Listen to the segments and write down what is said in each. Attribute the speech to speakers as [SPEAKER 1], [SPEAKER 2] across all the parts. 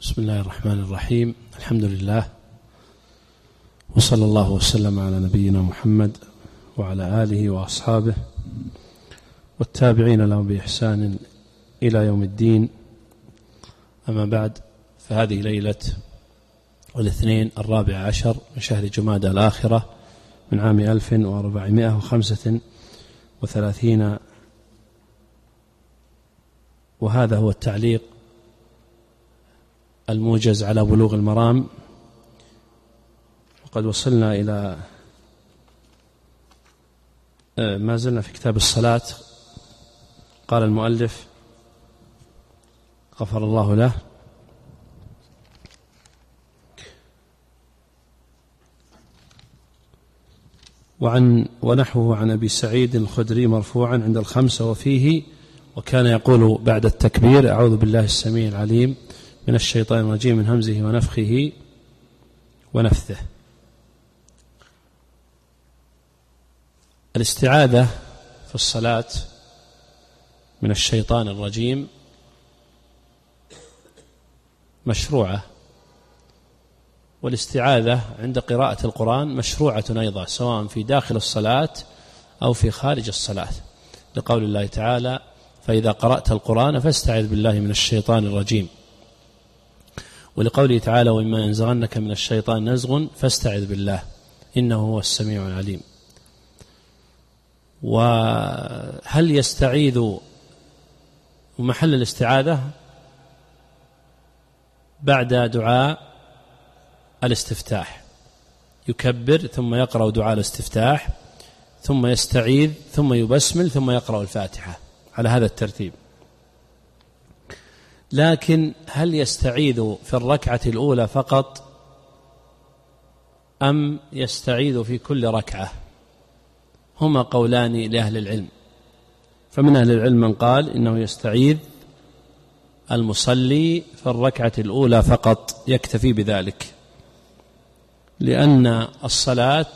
[SPEAKER 1] بسم الله الرحمن الرحيم الحمد لله وصلى الله وسلم على نبينا محمد وعلى اله واصحابه والتابعين لهم باحسان إلى يوم الدين اما بعد فهذه ليله الاثنين الرابع عشر من شهر جمادى الاخره من عام الف واربعمائه وخمسه وثلاثين وهذا هو التعليق الموجز على بلوغ المرام. وقد وصلنا إلى آه، ما زلنا في كتاب الصلاة. قال المؤلف غفر الله له. وعن ونحوه عن أبي سعيد الخدري مرفوعا عند الخمسه وفيه وكان يقول بعد التكبير أعوذ بالله السميع العليم. من الشيطان الرجيم من همزه ونفخه ونفثه. الاستعاذة في الصلاة من الشيطان الرجيم مشروعة والاستعاذة عند قراءة القرآن مشروعة أيضا سواء في داخل الصلاة أو في خارج الصلاة. لقول الله تعالى فإذا قرأت القرآن فاستعذ بالله من الشيطان الرجيم. ولقوله تعالى وإما ينزغنك من الشيطان نزغ فاستعذ بالله إنه هو السميع العليم. وهل يستعيذ ومحل الاستعاذة بعد دعاء الاستفتاح؟ يكبر ثم يقرأ دعاء الاستفتاح ثم يستعيذ ثم يبسمل ثم يقرأ الفاتحة. على هذا الترتيب. لكن هل يستعيذ في الركعة الأولى فقط أم يستعيذ في كل ركعة؟ هما قولان لأهل العلم. فمن أهل العلم من قال إنه يستعيذ المصلي في الركعة الأولى فقط يكتفي بذلك. لأن الصلاة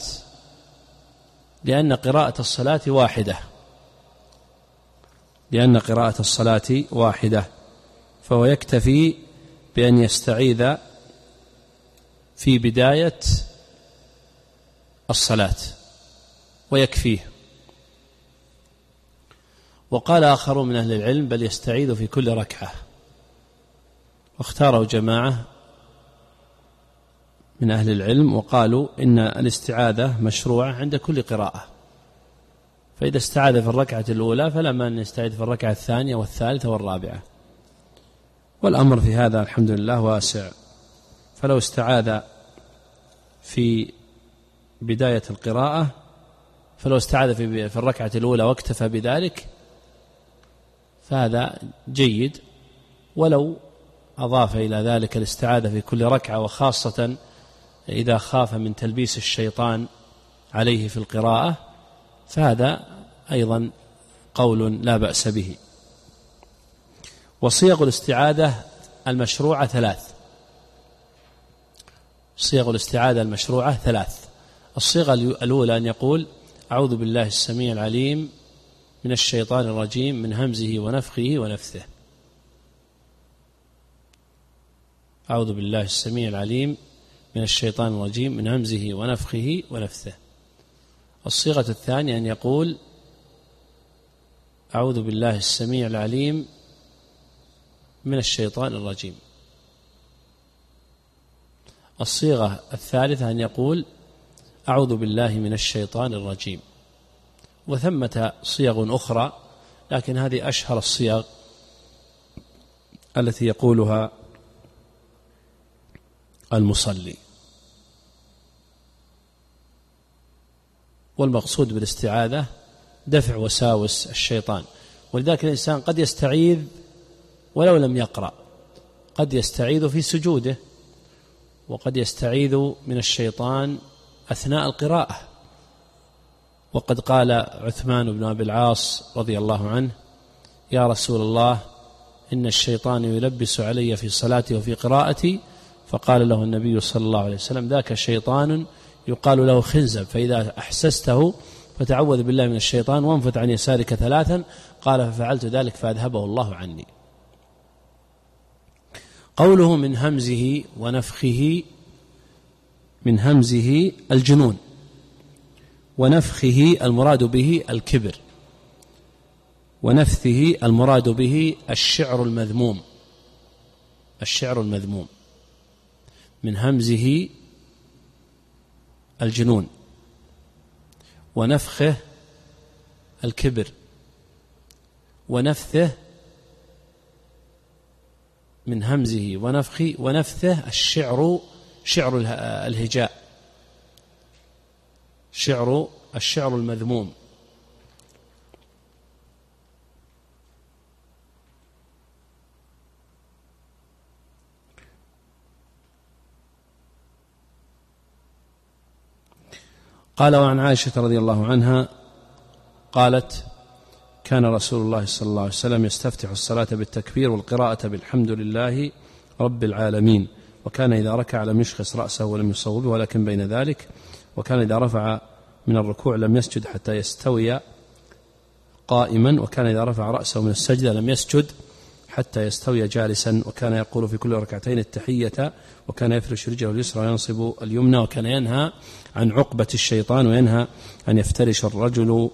[SPEAKER 1] لأن قراءة الصلاة واحدة. لأن قراءة الصلاة واحدة. فهو يكتفي بأن يستعيذ في بداية الصلاة ويكفيه. وقال آخرون من أهل العلم بل يستعيذ في كل ركعة. واختاره جماعة من أهل العلم وقالوا إن الاستعاذة مشروعة عند كل قراءة. فإذا استعاذ في الركعة الأولى فلا مانع أن يستعيذ في الركعة الثانية والثالثة والرابعة. والأمر في هذا الحمد لله واسع. فلو استعاذ في بداية القراءة فلو استعاذ في الركعة الأولى واكتفى بذلك فهذا جيد. ولو أضاف إلى ذلك الاستعاذة في كل ركعة وخاصة إذا خاف من تلبيس الشيطان عليه في القراءة فهذا أيضا قول لا بأس به. وصيغ الاستعاذة المشروعة ثلاث. صيغ الاستعاذة المشروعة ثلاث. الصيغة الأولى أن يقول أعوذ بالله السميع العليم من الشيطان الرجيم من همزه ونفخه ونفثه. أعوذ بالله السميع العليم من الشيطان الرجيم من همزه ونفخه ونفثه. الصيغة الثانية أن يقول أعوذ بالله السميع العليم من الشيطان الرجيم. الصيغة الثالثة أن يقول أعوذ بالله من الشيطان الرجيم. وثمة صيغ أخرى لكن هذه أشهر الصيغ التي يقولها المصلي. والمقصود بالاستعاذة دفع وساوس الشيطان. ولذلك الإنسان قد يستعيذ ولو لم يقرأ. قد يستعيذ في سجوده وقد يستعيذ من الشيطان أثناء القراءة. وقد قال عثمان بن أبي العاص رضي الله عنه يا رسول الله إن الشيطان يلبس علي في صلاتي وفي قراءتي. فقال له النبي صلى الله عليه وسلم ذاك شيطان يقال له خنزب فإذا أحسسته فتعوذ بالله من الشيطان وانفت عن يسارك ثلاثا. قال ففعلت ذلك فأذهبه الله عني. قوله من همزه ونفخه من همزه الجنون ونفخه المراد به الكبر ونفثه المراد به الشعر المذموم الشعر المذموم من همزه الجنون ونفخه الكبر ونفثه من همزه ونفخه ونفثه الشعر شعر الهجاء. شعر الشعر المذموم. قال وعن عائشة رضي الله عنها قالت كان رسول الله صلى الله عليه وسلم يستفتح الصلاة بالتكبير والقراءة بالحمد لله رب العالمين. وكان إذا ركع لم يشخص رأسه ولم يصوبه ولكن بين ذلك وكان إذا رفع من الركوع لم يسجد حتى يستوي قائما وكان إذا رفع رأسه من السجدة لم يسجد حتى يستوي جالسا وكان يقول في كل ركعتين التحية وكان يفرش رجله اليسرى وينصب اليمنى وكان ينهى عن عقبة الشيطان وينهى أن يفترش الرجل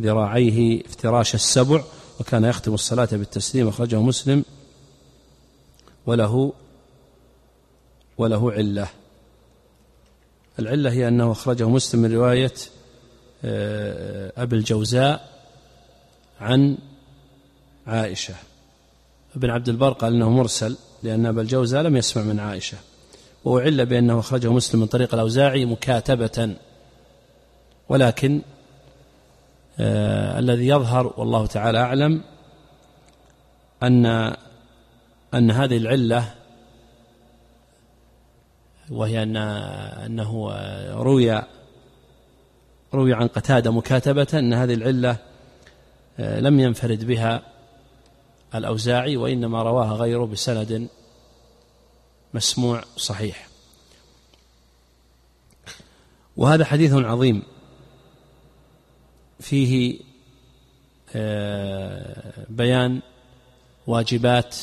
[SPEAKER 1] ذراعيه افتراش السبع وكان يختم الصلاة بالتسليم أخرجه مسلم. وله وله علة. العلة هي أنه أخرجه مسلم من رواية آه، أبي الجوزاء عن عائشة. ابن عبد البر قال إنه مرسل لأن ابا الجوزاء لم يسمع من عائشة. وأعل بأنه أخرجه مسلم من طريق الأوزاعي مكاتبة. ولكن الذي يظهر والله تعالى أعلم أن أن هذه العلة وهي أن أنه روي روي عن قتادة مكاتبة أن هذه العلة آه، لم ينفرد بها الأوزاعي وإنما رواها غيره بسند مسموع صحيح. وهذا حديث عظيم. فيه آه، بيان واجبات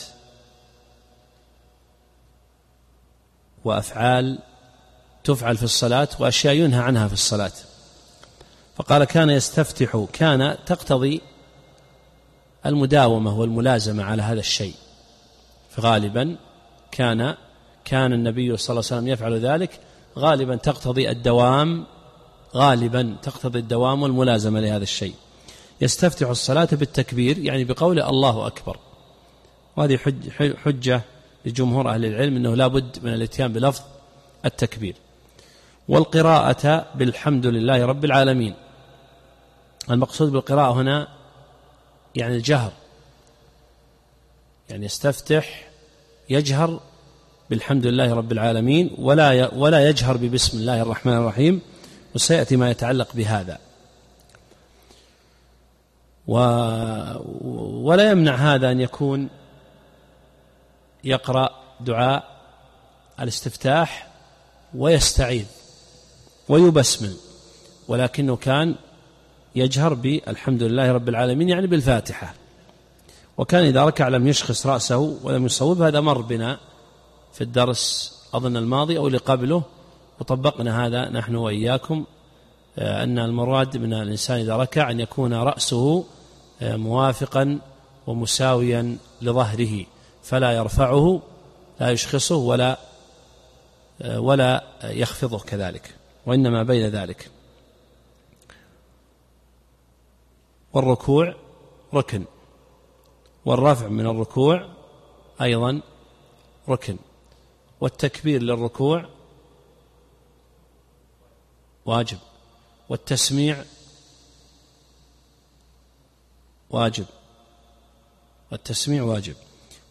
[SPEAKER 1] وأفعال تفعل في الصلاة وأشياء ينهى عنها في الصلاة. فقال كان يستفتح كان تقتضي المداومة والملازمة على هذا الشيء. فغالبا كان كان النبي صلى الله عليه وسلم يفعل ذلك غالبا تقتضي الدوام غالبا تقتضي الدوام والملازمة لهذا الشيء. يستفتح الصلاة بالتكبير يعني بقول الله أكبر. وهذه حجة لجمهور أهل العلم أنه لا بد من الاتيان بلفظ التكبير. والقراءة بالحمد لله رب العالمين. المقصود بالقراءة هنا يعني الجهر. يعني يستفتح يجهر بالحمد لله رب العالمين ولا ولا يجهر ببسم الله الرحمن الرحيم وسيأتي ما يتعلق بهذا. و ولا يمنع هذا أن يكون يقرأ دعاء الاستفتاح ويستعيذ ويبسمل ولكنه كان يجهر بالحمد لله رب العالمين يعني بالفاتحة. وكان إذا ركع لم يشخص رأسه ولم يصوب هذا مر بنا في الدرس أظن الماضي أو اللي قبله وطبقنا هذا نحن وإياكم آه، أن المراد من الإنسان إذا ركع أن يكون رأسه آه، موافقا ومساويا لظهره فلا يرفعه لا يشخصه ولا آه، ولا يخفضه كذلك وإنما بين ذلك. والركوع ركن والرفع من الركوع أيضا ركن والتكبير للركوع واجب. والتسميع واجب. والتسميع واجب.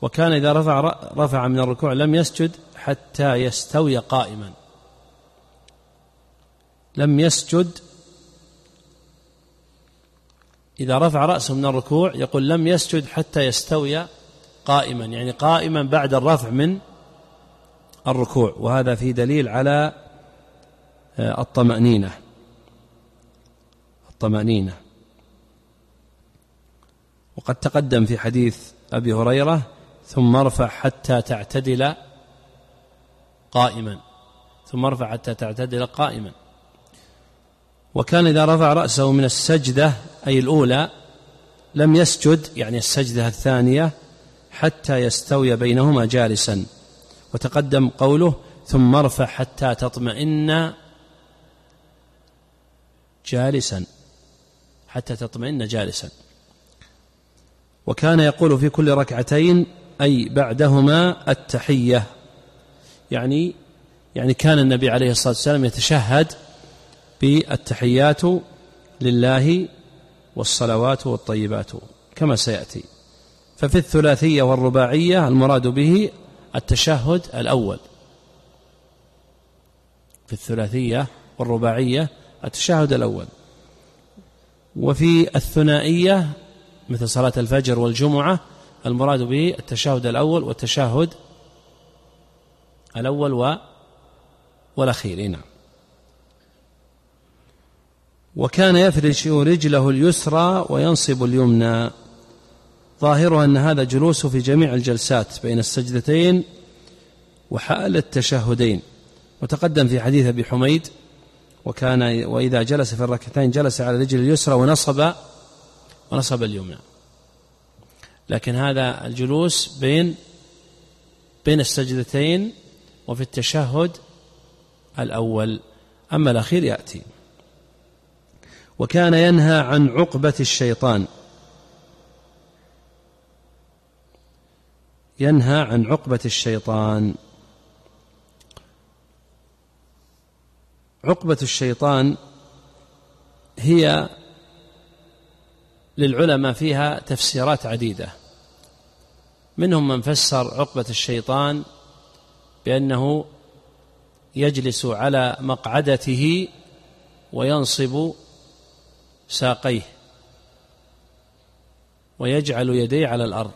[SPEAKER 1] وكان إذا رفع رفع من الركوع لم يسجد حتى يستوي قائما. لم يسجد إذا رفع رأسه من الركوع يقول لم يسجد حتى يستوي قائما. يعني قائما بعد الرفع من الركوع. وهذا في دليل على الطمأنينة. الطمأنينة. وقد تقدم في حديث أبي هريرة ثم ارفع حتى تعتدل قائما. ثم ارفع حتى تعتدل قائما. وكان إذا رفع رأسه من السجدة أي الأولى لم يسجد يعني السجدة الثانية حتى يستوي بينهما جالسا. وتقدم قوله ثم ارفع حتى تطمئن جالسا حتى تطمئن جالسا. وكان يقول في كل ركعتين أي بعدهما التحية. يعني يعني كان النبي عليه الصلاة والسلام يتشهد بالتحيات لله والصلوات والطيبات كما سيأتي. ففي الثلاثية والرباعية المراد به التشهد الأول. في الثلاثية والرباعية التشهد الأول. وفي الثنائية مثل صلاة الفجر والجمعة المراد به التشهد الأول والتشهد الأول و والأخير. نعم. وكان يفرش رجله اليسرى وينصب اليمنى. ظاهرها أن هذا جلوس في جميع الجلسات بين السجدتين وحال التشهدين. وتقدم في حديث أبي حميد وكان وإذا جلس في الركعتين جلس على رجل اليسرى ونصب ونصب اليمنى. لكن هذا الجلوس بين بين السجدتين وفي التشهد الأول. أما الأخير يأتي. وكان ينهى عن عقبة الشيطان. ينهى عن عقبة الشيطان. عقبة الشيطان هي للعلماء فيها تفسيرات عديدة. منهم من فسر عقبة الشيطان بأنه يجلس على مقعدته وينصب ساقيه ويجعل يديه على الأرض.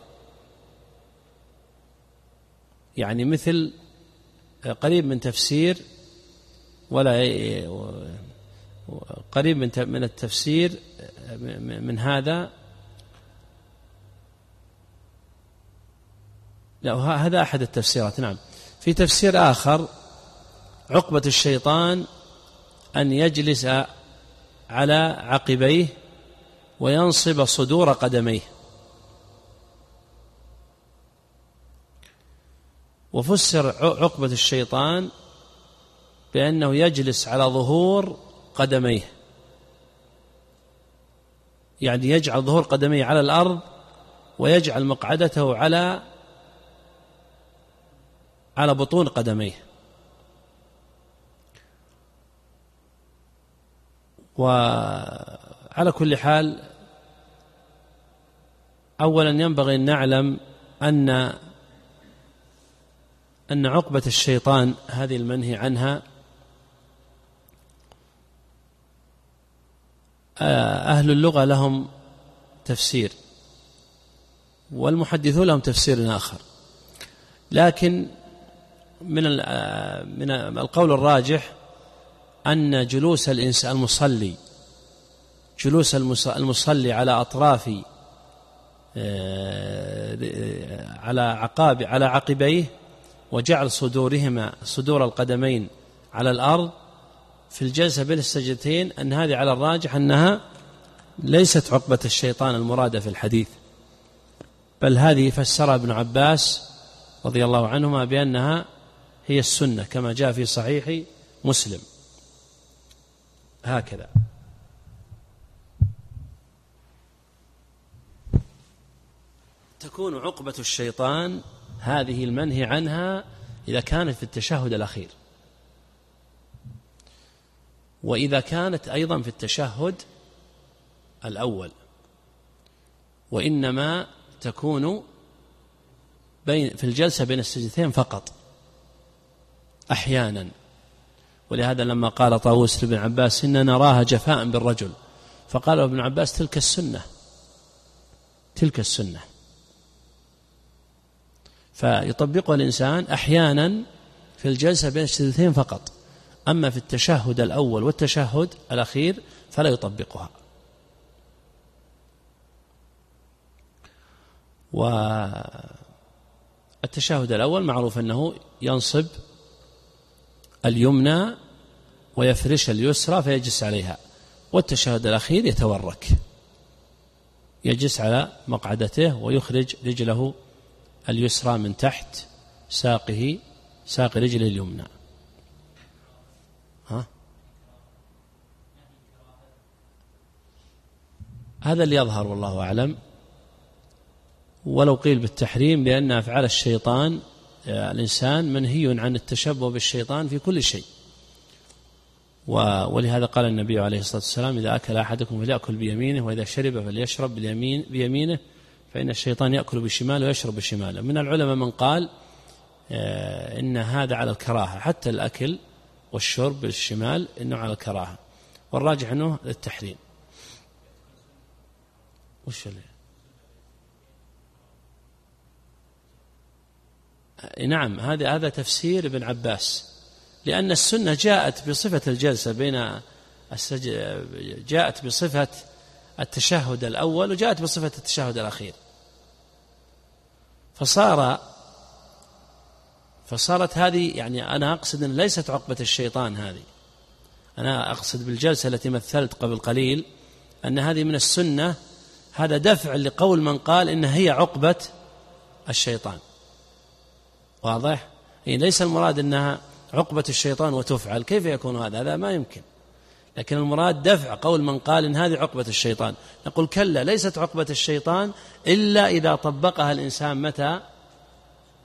[SPEAKER 1] يعني مثل قريب من تفسير ولا قريب من من التفسير من هذا. لا هذا أحد التفسيرات نعم. في تفسير آخر عقبة الشيطان أن يجلس على عقبيه وينصب صدور قدميه. وفسر عقبة الشيطان بأنه يجلس على ظهور قدميه. يعني يجعل ظهور قدميه على الأرض ويجعل مقعدته على على بطون قدميه. وعلى كل حال اولا ينبغي أن نعلم أن أن عقبة الشيطان هذه المنهي عنها أهل اللغة لهم تفسير والمحدثون لهم تفسير آخر. لكن من من القول الراجح أن جلوس الإنسان المصلي جلوس المصلي على أطراف آه، على عقاب على عقبيه وجعل صدورهما صدور القدمين على الأرض في الجلسة بين السجدتين أن هذه على الراجح أنها ليست عقبة الشيطان المرادة في الحديث. بل هذه فسرها ابن عباس رضي الله عنهما بأنها هي السنة كما جاء في صحيح مسلم. هكذا. تكون عقبة الشيطان هذه المنهي عنها إذا كانت في التشهد الأخير. وإذا كانت أيضا في التشهد الأول وإنما تكون بين في الجلسة بين السجدتين فقط أحيانا. ولهذا لما قال طاووس لابن عباس إن نراها جفاء بالرجل فقال ابن عباس تلك السنة تلك السنة. فيطبقها الإنسان أحيانا في الجلسة بين السجدتين فقط. أما في التشهد الأول والتشهد الأخير فلا يطبقها. و التشهد الأول معروف أنه ينصب اليمنى ويفرش اليسرى فيجلس عليها والتشهد الأخير يتورك يجلس على مقعدته ويخرج رجله اليسرى من تحت ساقه ساق رجله اليمنى. هذا اللي يظهر والله أعلم. ولو قيل بالتحريم لأن أفعال الشيطان آه، الإنسان منهي عن التشبه بالشيطان في كل شيء. ولهذا قال النبي عليه الصلاة والسلام إذا أكل أحدكم فليأكل بيمينه وإذا شرب فليشرب باليمين بيمينه فإن الشيطان يأكل بشماله ويشرب بشماله. من العلماء من قال آه، إن هذا على الكراهة. حتى الأكل والشرب بالشمال إنه على الكراهة. والراجح أنه للتحريم. وش اللي؟ نعم هذا هذا تفسير ابن عباس. لأن السنة جاءت بصفة الجلسة بين السج... جاءت بصفة التشهد الأول وجاءت بصفة التشهد الأخير. فصار فصارت هذه يعني أنا أقصد أن ليست عقبة الشيطان هذه. أنا أقصد بالجلسة التي مثلت قبل قليل أن هذه من السنة هذا دفع لقول من قال إن هي عقبة الشيطان. واضح؟ يعني ليس المراد أنها عقبة الشيطان وتفعل. كيف يكون هذا؟ هذا ما يمكن. لكن المراد دفع قول من قال إن هذه عقبة الشيطان. نقول كلا ليست عقبة الشيطان إلا إذا طبقها الإنسان متى؟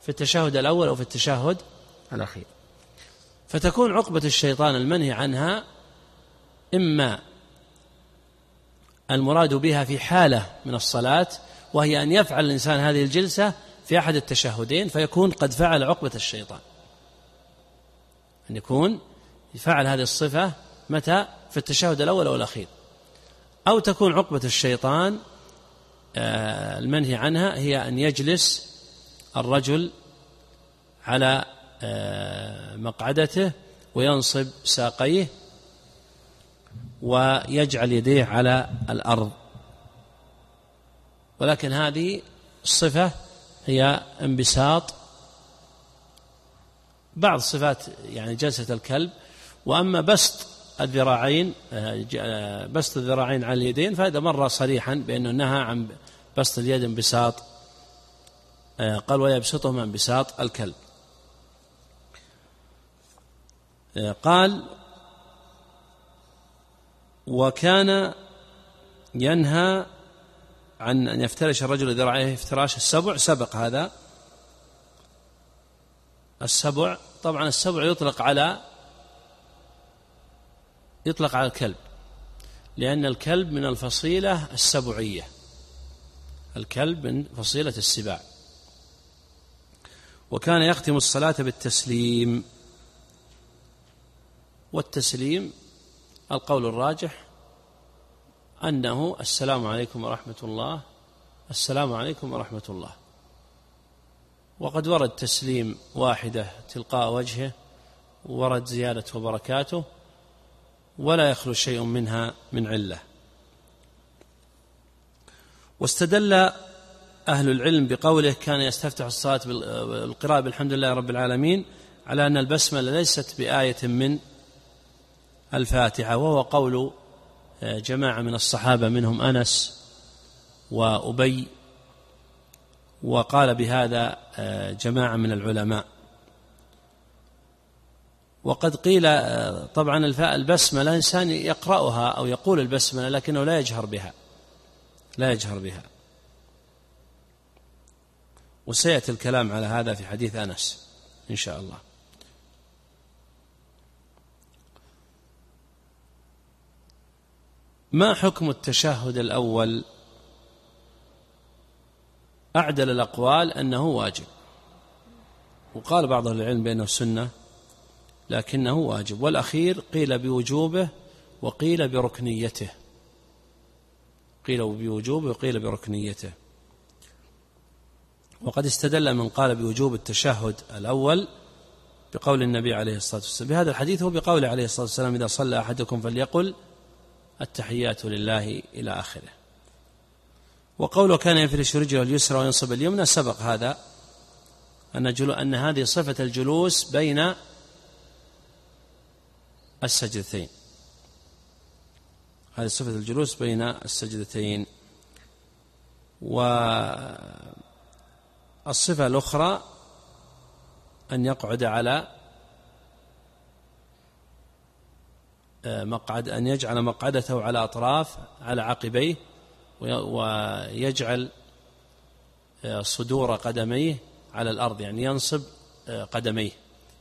[SPEAKER 1] في التشهد الأول أو في التشهد الأخير. فتكون عقبة الشيطان المنهي عنها إما المراد بها في حالة من الصلاة وهي أن يفعل الإنسان هذه الجلسة في أحد التشهدين فيكون قد فعل عقبة الشيطان. أن يكون فعل هذه الصفة متى؟ في التشهد الأول أو الأخير. أو تكون عقبة الشيطان آه، المنهي عنها هي أن يجلس الرجل على آه، مقعدته وينصب ساقيه ويجعل يديه على الأرض. ولكن هذه الصفة هي انبساط. بعض صفات يعني جلسة الكلب وأما بسط الذراعين آه، آه، بسط الذراعين على اليدين فهذا مر صريحا بأنه نهى عن بسط اليد انبساط آه، قال ويبسطهما انبساط الكلب. قال وكان ينهى عن أن يفترش الرجل ذراعيه افتراش. السبع سبق هذا. السبع طبعا السبع يطلق على يطلق على الكلب لأن الكلب من الفصيلة السبعية. الكلب من فصيلة السباع. وكان يختم الصلاة بالتسليم. والتسليم القول الراجح أنه السلام عليكم ورحمة الله السلام عليكم ورحمة الله. وقد ورد تسليم واحدة تلقاء وجهه ورد زيادة وبركاته ولا يخلو شيء منها من علة. واستدل أهل العلم بقوله كان يستفتح الصلاة بالقراءة بالحمد لله رب العالمين على أن البسملة ليست بآية من الفاتحة وهو قول جماعة من الصحابة منهم أنس وأبي وقال بهذا آه، جماعة من العلماء. وقد قيل آه، طبعا البسملة الإنسان يقرأها أو يقول البسملة لكنه لا يجهر بها لا يجهر بها. وسيأتي الكلام على هذا في حديث أنس إن شاء الله. ما حكم التشهد الأول؟ أعدل الأقوال أنه واجب. وقال بعض العلم بأنه سنة لكنه واجب. والأخير قيل بوجوبه وقيل بركنيته. قيل بوجوبه وقيل بركنيته. وقد استدل من قال بوجوب التشهد الأول بقول النبي عليه الصلاة والسلام. بهذا الحديث هو بقول عليه الصلاة والسلام إذا صلى أحدكم فليقل التحيات لله إلى آخره. وقوله كان يفرش رجله اليسرى وينصب اليمنى سبق هذا أن, جلو أن هذه صفة الجلوس بين السجدتين. هذه صفة الجلوس بين السجدتين. والصفة الأخرى أن يقعد على مقعد أن يجعل مقعدته على أطراف على عقبيه ويجعل آه، صدور قدميه على الأرض يعني ينصب آه، قدميه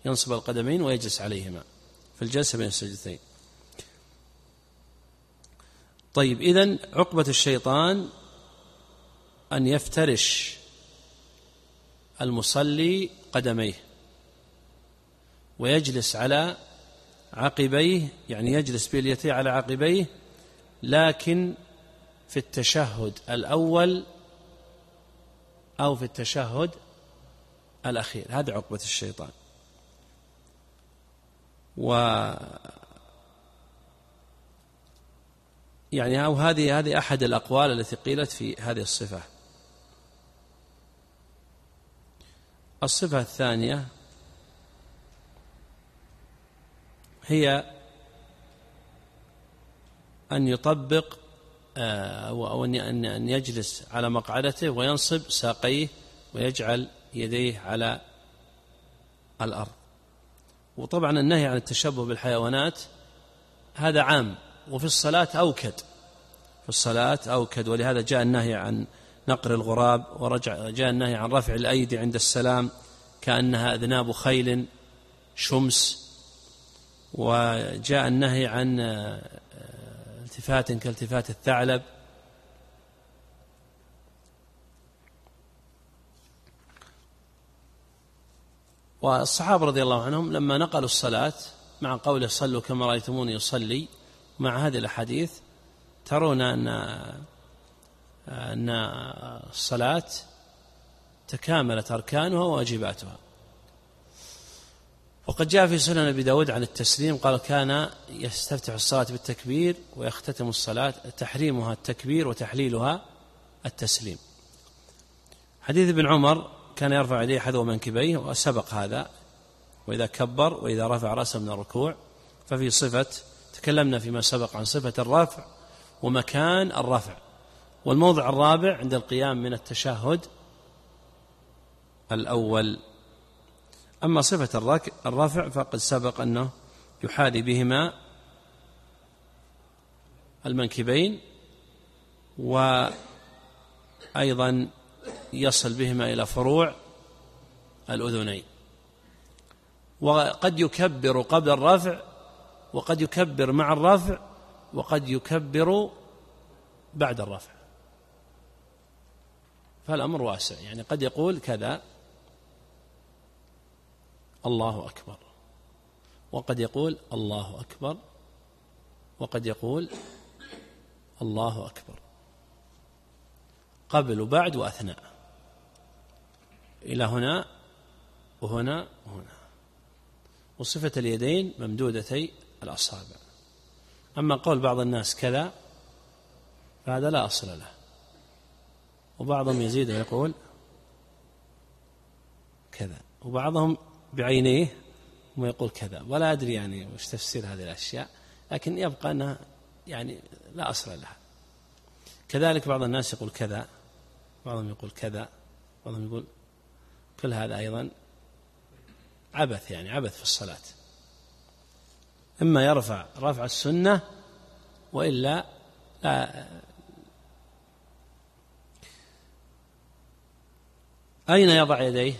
[SPEAKER 1] ينصب القدمين ويجلس عليهما في الجلسة بين السجدتين. طيب إذن عقبة الشيطان أن يفترش المصلي قدميه ويجلس على عقبيه يعني يجلس بليتيه على عقبيه لكن في التشهد الأول أو في التشهد الأخير. هذه عقبة الشيطان. و يعني أو هذه هذه أحد الأقوال التي قيلت في هذه الصفة. الصفة الثانية هي أن يطبق آه، أو أن يجلس على مقعدته وينصب ساقيه ويجعل يديه على الأرض. وطبعا النهي عن التشبه بالحيوانات هذا عام وفي الصلاة أوكد. في الصلاة أوكد ولهذا جاء النهي عن نقر الغراب ورجع جاء النهي عن رفع الأيدي عند السلام كأنها أذناب خيل شمس وجاء النهي عن التفات كالتفات الثعلب. والصحابة رضي الله عنهم لما نقلوا الصلاة مع قوله صلوا كما رأيتموني يصلي مع هذه الأحاديث ترون أن أن الصلاة تكاملت أركانها وواجباتها. وقد جاء في سنن أبي داود عن التسليم قال كان يستفتح الصلاة بالتكبير ويختتم الصلاة تحريمها التكبير وتحليلها التسليم. حديث ابن عمر كان يرفع يديه حذو منكبيه وسبق هذا وإذا كبر وإذا رفع رأسه من الركوع ففي صفة تكلمنا فيما سبق عن صفة الرفع ومكان الرفع. والموضع الرابع عند القيام من التشهد الأول. أما صفة الرفع فقد سبق أنه يحاذي بهما المنكبين وأيضا يصل بهما إلى فروع الأذنين. وقد يكبر قبل الرفع وقد يكبر مع الرفع وقد يكبر بعد الرفع فالأمر واسع يعني قد يقول كذا الله أكبر. وقد يقول الله أكبر. وقد يقول الله أكبر. قبل وبعد وأثناء. إلى هنا وهنا وهنا. وصفة اليدين ممدودتي الأصابع. أما قول بعض الناس كذا فهذا لا أصل له. وبعضهم يزيد ويقول كذا. وبعضهم بعينيه ويقول كذا. ولا أدري يعني وش تفسير هذه الأشياء لكن يبقى أنها يعني لا أصل لها. كذلك بعض الناس يقول كذا بعضهم يقول كذا بعضهم يقول كل هذا أيضا عبث يعني عبث في الصلاة. إما يرفع رفع السنة وإلا لا. أين يضع يديه؟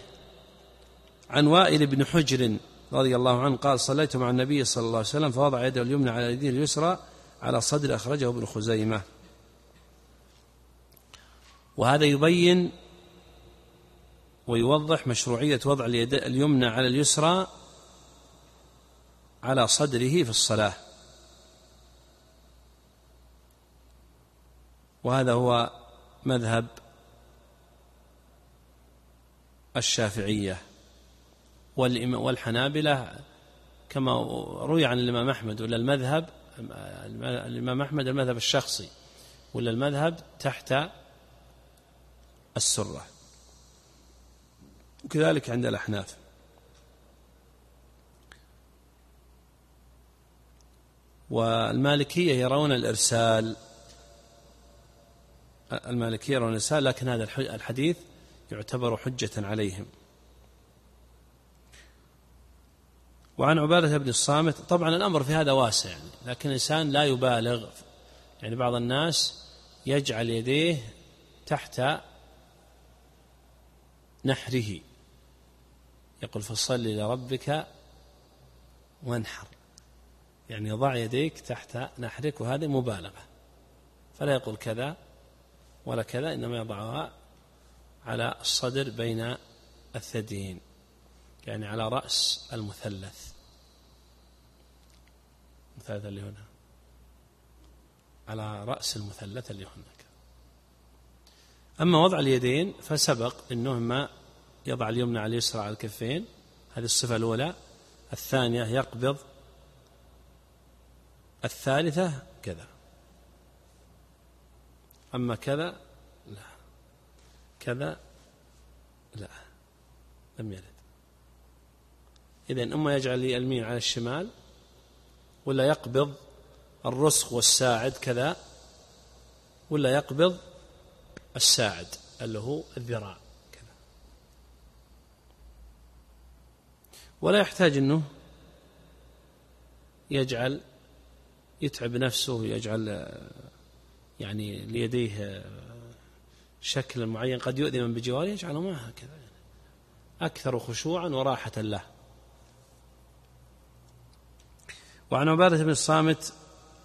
[SPEAKER 1] عن وائل بن حجر رضي الله عنه قال صليت مع النبي صلى الله عليه وسلم فوضع يده اليمنى على يده اليسرى على صدر أخرجه ابن خزيمة. وهذا يبين ويوضح مشروعية وضع اليد اليمنى على اليسرى على صدره في الصلاة. وهذا هو مذهب الشافعية. والحنابلة كما روي عن الإمام أحمد ولا المذهب الإمام أحمد المذهب الشخصي ولا المذهب تحت السرة. وكذلك عند الأحناف. والمالكية يرون الإرسال المالكية يرون الإرسال لكن هذا الحديث يعتبر حجة عليهم. وعن عبادة بن الصامت طبعا الأمر في هذا واسع لكن الإنسان لا يبالغ. يعني بعض الناس يجعل يديه تحت نحره يقول فصل لربك وانحر. يعني ضع يديك تحت نحرك وهذه مبالغة. فلا يقول كذا ولا كذا إنما يضعها على الصدر بين الثديين. يعني على رأس المثلث. المثلث اللي هنا. على رأس المثلث اللي هناك. أما وضع اليدين فسبق أنه ما يضع اليمنى على اليسرى على الكفين. هذه الصفة الأولى. الثانية يقبض. الثالثة كذا. أما كذا لا. كذا لا. لم يرد. إذا إما يجعل اليمين على الشمال ولا يقبض الرسخ والساعد كذا ولا يقبض الساعد اللي هو الذراع كذا. ولا يحتاج إنه يجعل يتعب نفسه ويجعل يعني ليديه شكل معين قد يؤذي من بجواره يجعله ما هكذا أكثر خشوعا وراحة له. وعن عبادة بن الصامت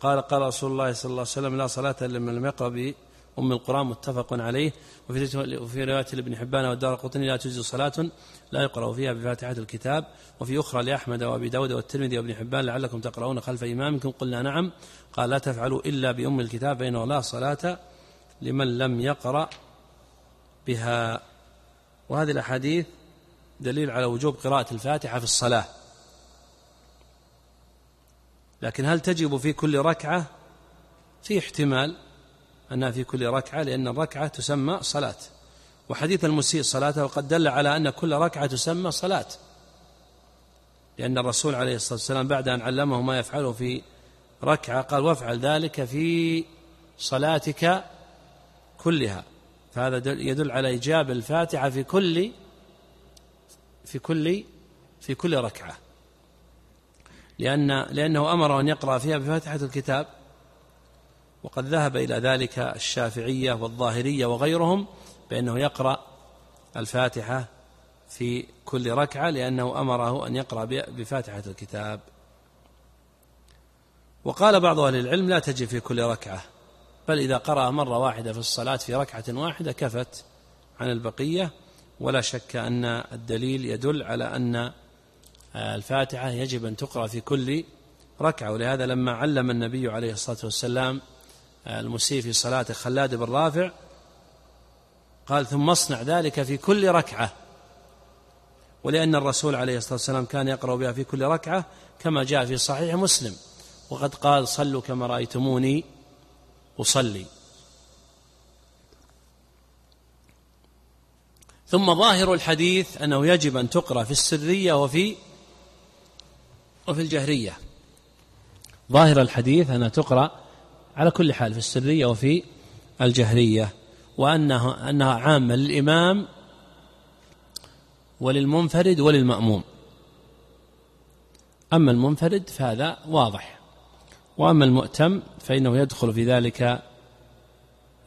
[SPEAKER 1] قال قال رسول الله صلى الله عليه وسلم لا صلاة لمن لم يقرأ بأم القرآن متفق عليه. وفي رواية لابن حبان والدار قطني لا تجزي صلاة لا يقرأ فيها بفاتحة الكتاب. وفي أخرى لأحمد وأبي داود والترمذي وابن حبان لعلكم تقرؤون خلف إمامكم. قلنا نعم. قال لا تفعلوا إلا بأم الكتاب فإنه لا صلاة لمن لم يقرأ بها. وهذه الأحاديث دليل على وجوب قراءة الفاتحة في الصلاة. لكن هل تجب في كل ركعة؟ في احتمال أنها في كل ركعة لأن الركعة تسمى صلاة. وحديث المسيء صلاته وقد دل على أن كل ركعة تسمى صلاة. لأن الرسول عليه الصلاة والسلام بعد أن علمه ما يفعله في ركعة قال وافعل ذلك في صلاتك كلها فهذا يدل على إيجاب الفاتحة في كل في كل في كل ركعة. لأن لأنه أمر أن يقرأ فيها بفاتحة الكتاب وقد ذهب إلى ذلك الشافعية والظاهرية وغيرهم بأنه يقرأ الفاتحة في كل ركعة لأنه أمره أن يقرأ بفاتحة الكتاب. وقال بعض أهل العلم لا تجب في كل ركعة بل إذا قرأ مرة واحدة في الصلاة في ركعة واحدة كفت عن البقية ولا شك أن الدليل يدل على أن الفاتحة يجب أن تقرأ في كل ركعة ولهذا لما علم النبي عليه الصلاة والسلام المسيء في صلاته خلاد بن رافع قال ثم اصنع ذلك في كل ركعة. ولأن الرسول عليه الصلاة والسلام كان يقرأ بها في كل ركعة كما جاء في صحيح مسلم وقد قال صلوا كما رأيتموني أصلي. ثم ظاهر الحديث أنه يجب أن تقرأ في السرية وفي وفي الجهرية. ظاهر الحديث أنها تقرأ على كل حال في السرية وفي الجهرية وأنها أنها عامة للإمام وللمنفرد وللمأموم. أما المنفرد فهذا واضح. وأما المؤتم فإنه يدخل في ذلك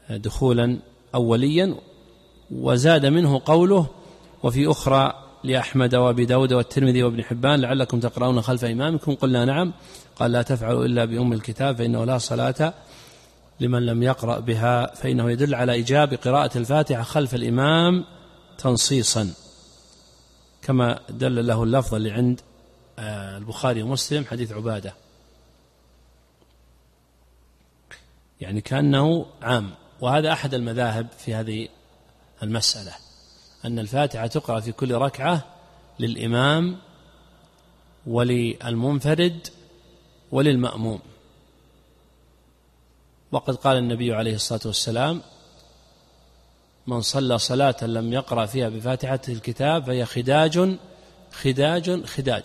[SPEAKER 1] دخولا أوليا وزاد منه قوله وفي أخرى لأحمد وأبي داود والترمذي وابن حبان لعلكم تقرؤون خلف إمامكم قلنا نعم. قال لا تفعلوا إلا بأم الكتاب فإنه لا صلاة لمن لم يقرأ بها فإنه يدل على إيجاب قراءة الفاتحة خلف الإمام تنصيصا. كما دل له اللفظ اللي عند آه، البخاري ومسلم حديث عبادة. يعني كأنه عام. وهذا أحد المذاهب في هذه المسألة. أن الفاتحة تقرأ في كل ركعة للإمام وللمنفرد وللمأموم. وقد قال النبي عليه الصلاة والسلام من صلى صلاة لم يقرأ فيها بفاتحة الكتاب فهي خداج خداج خداج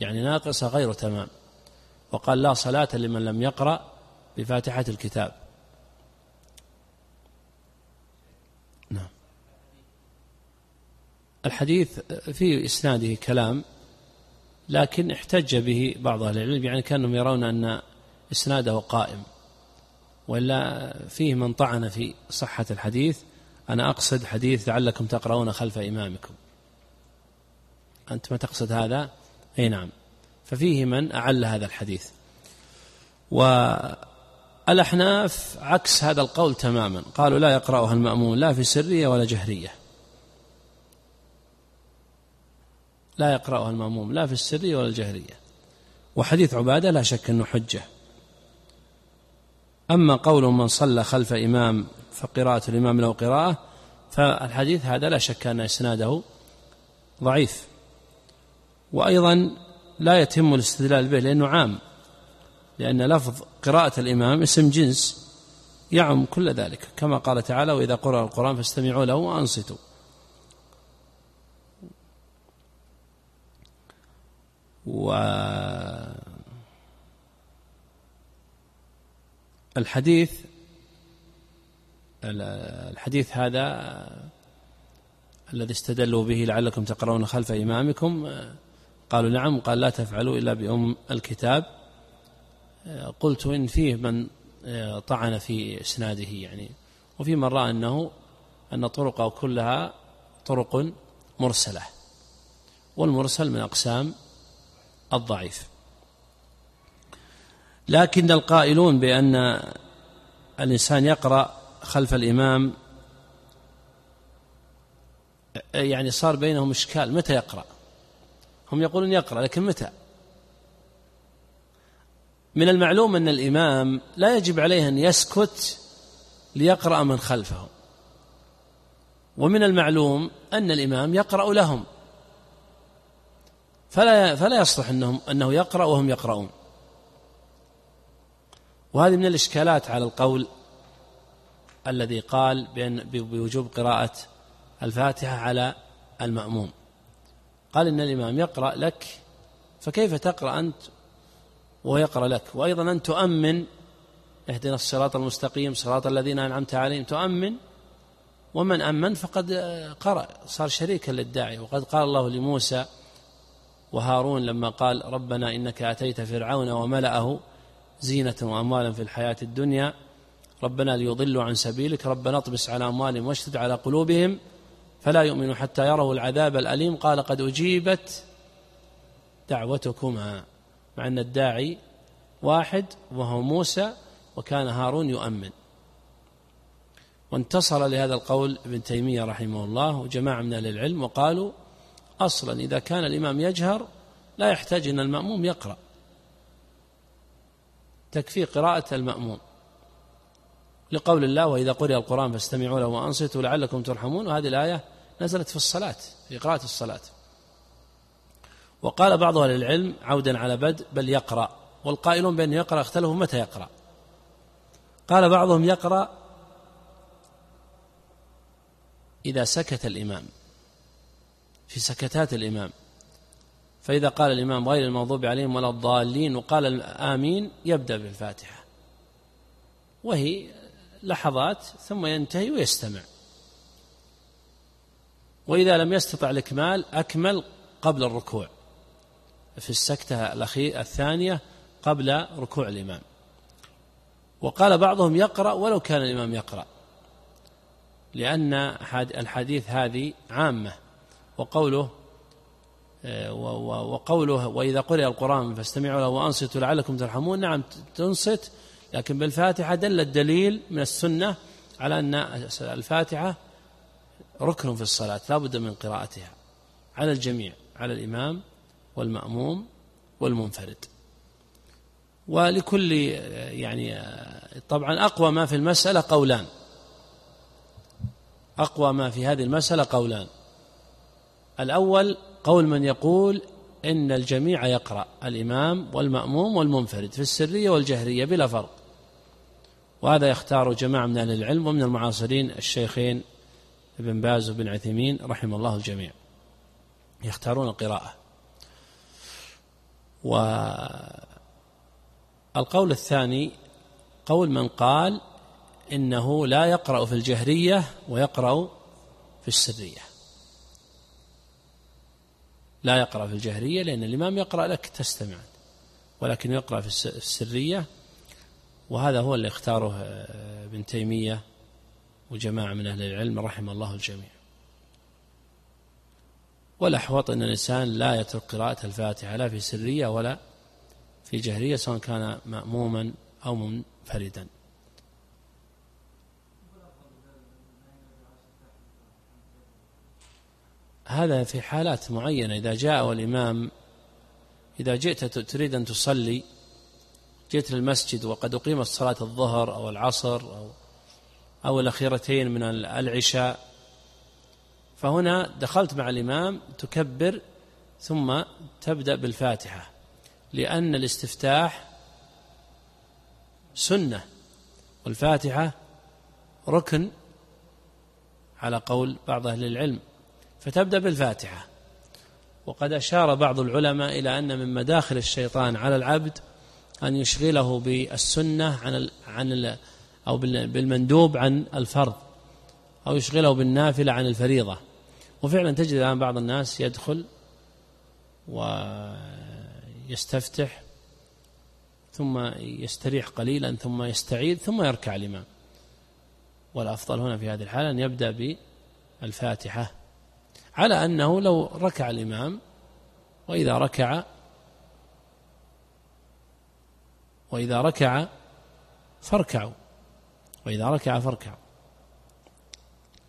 [SPEAKER 1] يعني ناقصة غير تمام. وقال لا صلاة لمن لم يقرأ بفاتحة الكتاب نعم الحديث في إسناده كلام لكن احتج به بعض أهل العلم يعني كأنهم يرون أن إسناده قائم. ولا فيه من طعن في صحة الحديث. أنا أقصد حديث لعلكم تقرؤون خلف إمامكم. أنت ما تقصد هذا؟ أي نعم. ففيه من أعل هذا الحديث. والأحناف عكس هذا القول تماما. قالوا لا يقرأها المأمون لا في سرية ولا جهرية. لا يقرأها المأموم لا في السرية ولا الجهرية. وحديث عبادة لا شك أنه حجة. أما قول من صلى خلف إمام فقراءة الإمام له قراءة فالحديث هذا لا شك أن إسناده ضعيف. وأيضا لا يتم الاستدلال به لأنه عام لأن لفظ قراءة الإمام اسم جنس يعم كل ذلك كما قال تعالى وإذا قرأ القرآن فاستمعوا له وأنصتوا. و الحديث الحديث هذا الذي استدلوا به لعلكم تقرؤون خلف إمامكم قالوا نعم قال لا تفعلوا إلا بأم الكتاب. قلت إن فيه من طعن في إسناده يعني. وفي من رأى أنه أن طرقه كلها طرق مرسلة والمرسل من أقسام الضعيف. لكن القائلون بأن الإنسان يقرأ خلف الإمام يعني صار بينهم إشكال متى يقرأ؟ هم يقولون يقرأ لكن متى؟ من المعلوم أن الإمام لا يجب عليه أن يسكت ليقرأ من خلفه. ومن المعلوم أن الإمام يقرأ لهم. فلا فلا يصلح أنهم أنه يقرأ وهم يقرؤون. وهذه من الإشكالات على القول الذي قال بأن بوجوب قراءة الفاتحة على المأموم. قال إن الإمام يقرأ لك فكيف تقرأ أنت وهو يقرأ لك؟ وأيضا أن تؤمن اهدنا الصراط المستقيم صراط الذين أنعمت عليهم تؤمن. ومن أمن فقد قرأ صار شريكا للداعي. وقد قال الله لموسى وهارون لما قال ربنا إنك أتيت فرعون وملأه زينة وأموالا في الحياة الدنيا ربنا ليضلوا عن سبيلك ربنا اطمس على أموالهم واشتد على قلوبهم فلا يؤمنوا حتى يروا العذاب الأليم. قال قد أجيبت دعوتكما مع أن الداعي واحد وهو موسى وكان هارون يؤمن. وانتصر لهذا القول ابن تيمية رحمه الله وجماعة من أهل العلم وقالوا أصلا إذا كان الإمام يجهر لا يحتاج أن المأموم يقرأ. تكفي قراءة المأموم. لقول الله وإذا قرئ القرآن فاستمعوا له وأنصتوا لعلكم ترحمون. وهذه الآية نزلت في الصلاة في قراءة الصلاة. وقال بعض أهل العلم عودا على بدء بل يقرأ. والقائلون بأنه يقرأ اختلفوا متى يقرأ. قال بعضهم يقرأ إذا سكت الإمام. في سكتات الإمام. فإذا قال الإمام غير المغضوب عليهم ولا الضالين وقال آمين يبدأ بالفاتحة. وهي لحظات ثم ينتهي ويستمع. وإذا لم يستطع الإكمال أكمل قبل الركوع. في السكتة الأخيرة الثانية قبل ركوع الإمام. وقال بعضهم يقرأ ولو كان الإمام يقرأ. لأن الحديث هذه عامة. وقوله آه، وقوله وإذا قرئ القرآن فاستمعوا له وأنصتوا لعلكم ترحمون. نعم تنصت لكن بالفاتحة دل الدليل من السنة على أن الفاتحة ركن في الصلاة لا بد من قراءتها على الجميع على الإمام والمأموم والمنفرد. ولكل يعني طبعا أقوى ما في المسألة قولان. أقوى ما في هذه المسألة قولان. الأول قول من يقول إن الجميع يقرأ الإمام والمأموم والمنفرد في السرية والجهرية بلا فرق. وهذا يختار جماعة من أهل العلم ومن المعاصرين الشيخين ابن باز وابن عثيمين رحم الله الجميع. يختارون القراءة. والقول الثاني قول من قال إنه لا يقرأ في الجهرية ويقرأ في السرية. لا يقرأ في الجهرية لأن الإمام يقرأ لك تستمع ولكن يقرأ في السرية. وهذا هو اللي اختاره آه، ابن تيمية وجماعة من أهل العلم رحم الله الجميع. والأحوط أن الإنسان لا يترك قراءة الفاتحة لا في سرية ولا في جهرية سواء كان مأموما أو منفردا. هذا في حالات معينة. إذا جاء والإمام إذا جئت تريد أن تصلي جئت للمسجد وقد أقيمت صلاة الظهر أو العصر أو أو الأخيرتين من العشاء فهنا دخلت مع الإمام تكبر ثم تبدأ بالفاتحة لأن الاستفتاح سنة والفاتحة ركن على قول بعض أهل العلم. فتبدأ بالفاتحة. وقد أشار بعض العلماء إلى أن من مداخل الشيطان على العبد أن يشغله بالسنة عن ال عن ال أو بالمندوب عن الفرض أو يشغله بالنافلة عن الفريضة. وفعلا تجد الآن بعض الناس يدخل ويستفتح ثم يستريح قليلا ثم يستعيد ثم يركع الإمام. والأفضل هنا في هذه الحالة أن يبدأ بالفاتحة. على أنه لو ركع الإمام وإذا ركع وإذا ركع فاركعوا وإذا ركع فاركعوا.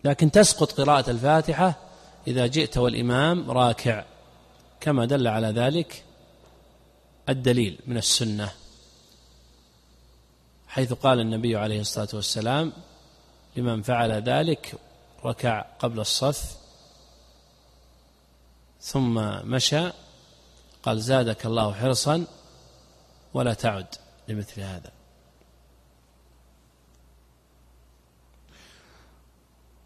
[SPEAKER 1] لكن تسقط قراءة الفاتحة إذا جئت والإمام راكع. كما دل على ذلك الدليل من السنة. حيث قال النبي عليه الصلاة والسلام لمن فعل ذلك ركع قبل الصف ثم مشى قال زادك الله حرصا ولا تعد لمثل هذا.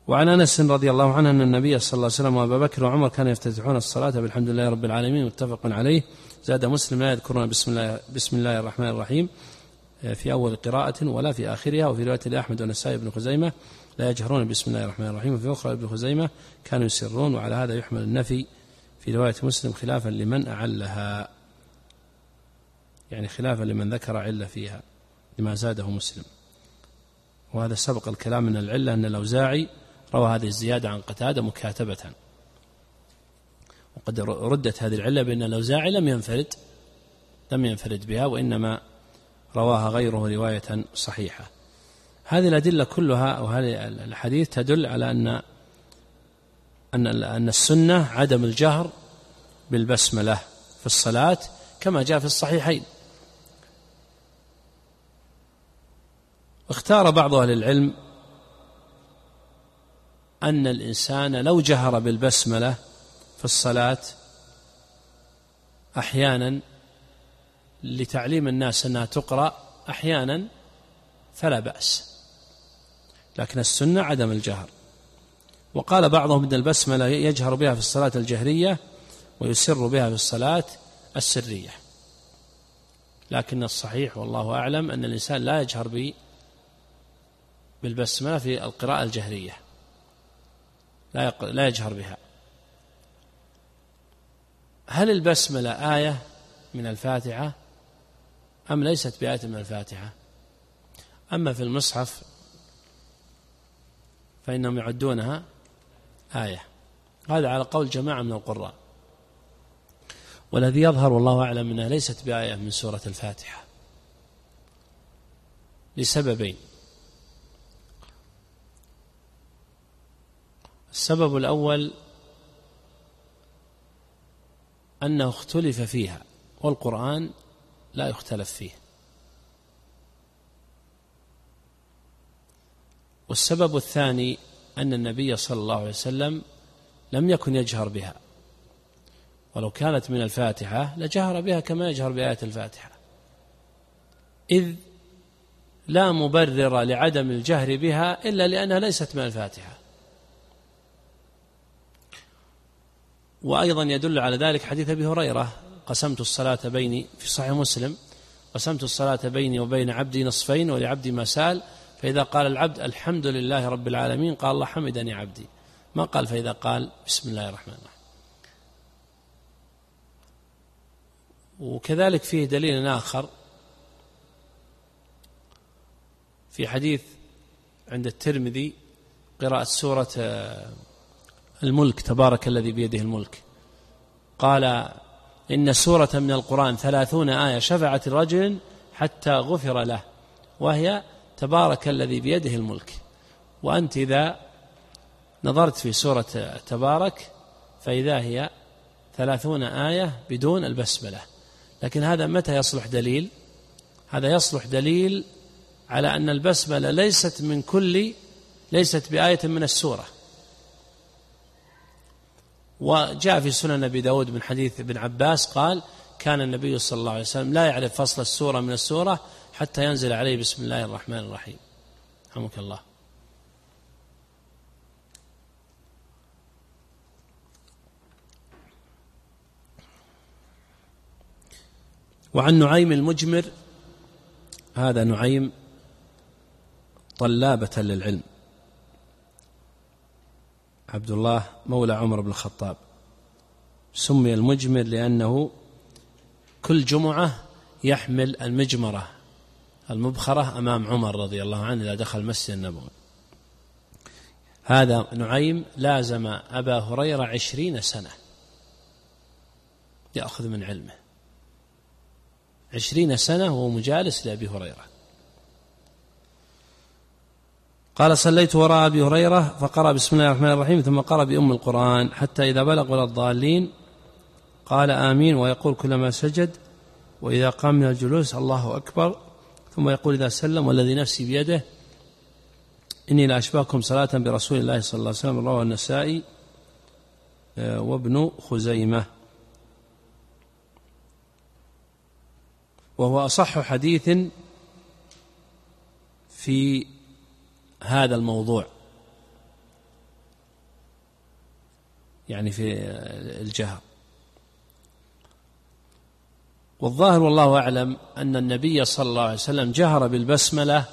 [SPEAKER 1] وعن أنس رضي الله عنه أن النبي صلى الله عليه وسلم وأبا بكر وعمر كانوا يفتتحون الصلاة بالحمد لله رب العالمين متفق عليه. زاد مسلم لا يذكرون بسم الله بسم الله الرحمن الرحيم في أول قراءة ولا في آخرها وفي رواية لأحمد والنسائي بن خزيمة لا يجهرون بسم الله الرحمن الرحيم وفي أخرى ابن خزيمة كانوا يسرون وعلى هذا يحمل النفي في رواية مسلم خلافا لمن أعلها يعني خلافا لمن ذكر علة فيها لما زاده مسلم. وهذا سبق الكلام من العلة أن الأوزاعي روى هذه الزيادة عن قتادة مكاتبة. وقد ردت هذه العلة بأن الأوزاعي لم ينفرد لم ينفرد بها وإنما رواها غيره رواية صحيحة. هذه الأدلة كلها أو هذه الحديث تدل على أن أن أن السنة عدم الجهر بالبسملة في الصلاة كما جاء في الصحيحين. اختار بعض أهل العلم أن الإنسان لو جهر بالبسملة في الصلاة أحيانا لتعليم الناس أنها تقرأ أحيانا فلا بأس. لكن السنة عدم الجهر. وقال بعضهم أن البسملة يجهر بها في الصلاة الجهرية ويسر بها في الصلاة السرية. لكن الصحيح والله أعلم أن الإنسان لا يجهر بالبسملة في القراءة الجهرية. لا لا يجهر بها. هل البسملة آية من الفاتحة أم ليست بآية من الفاتحة؟ أما في المصحف فإنهم يعدونها آية. هذا على قول جماعة من القراء. والذي يظهر والله أعلم أنها ليست بآية من سورة الفاتحة. لسببين. السبب الأول أنه اختلف فيها والقرآن لا يختلف فيه. والسبب الثاني أن النبي صلى الله عليه وسلم لم يكن يجهر بها. ولو كانت من الفاتحة لجهر بها كما يجهر بآية الفاتحة. إذ لا مبرر لعدم الجهر بها إلا لأنها ليست من الفاتحة. وأيضا يدل على ذلك حديث أبي هريرة قسمت الصلاة بيني في صحيح مسلم قسمت الصلاة بيني وبين عبدي نصفين ولعبدي ما سأل فإذا قال العبد الحمد لله رب العالمين قال الله حمدني عبدي. ما قال فإذا قال بسم الله الرحمن الرحيم. وكذلك فيه دليل آخر في حديث عند الترمذي قراءة سورة آه، الملك تبارك الذي بيده الملك. قال إن سورة من القرآن ثلاثون آية شفعت الرجل حتى غفر له وهي تبارك الذي بيده الملك. وأنت إذا نظرت في سورة تبارك فإذا هي ثلاثون آية بدون البسملة. لكن هذا متى يصلح دليل؟ هذا يصلح دليل على أن البسملة ليست من كل ليست بآية من السورة. وجاء في سنن أبي داود من حديث ابن عباس قال كان النبي صلى الله عليه وسلم لا يعرف فصل السورة من السورة حتى ينزل عليه بسم الله الرحمن الرحيم. رحمك الله. وعن نعيم المجمر هذا نعيم طلابة للعلم. عبد الله مولى عمر بن الخطاب. سمي المجمر لأنه كل جمعة يحمل المجمرة. المبخرة أمام عمر رضي الله عنه إذا دخل المسجد النبوي. هذا نعيم لازم أبا هريرة عشرين سنة يأخذ من علمه. عشرين سنة وهو مجالس لأبي هريرة. قال صليت وراء أبي هريرة فقرأ بسم الله الرحمن الرحيم ثم قرأ بأم القرآن حتى إذا بلغ ولا الضالين قال آمين ويقول كلما سجد وإذا قام من الجلوس الله أكبر ثم يقول إذا سلم والذي نفسي بيده إني لأشبهكم صلاة برسول الله صلى الله عليه وسلم رواه النسائي آه، وابن خزيمة. وهو أصح حديث في هذا الموضوع. يعني في الجهر والظاهر والله أعلم أن النبي صلى الله عليه وسلم جهر بالبسملة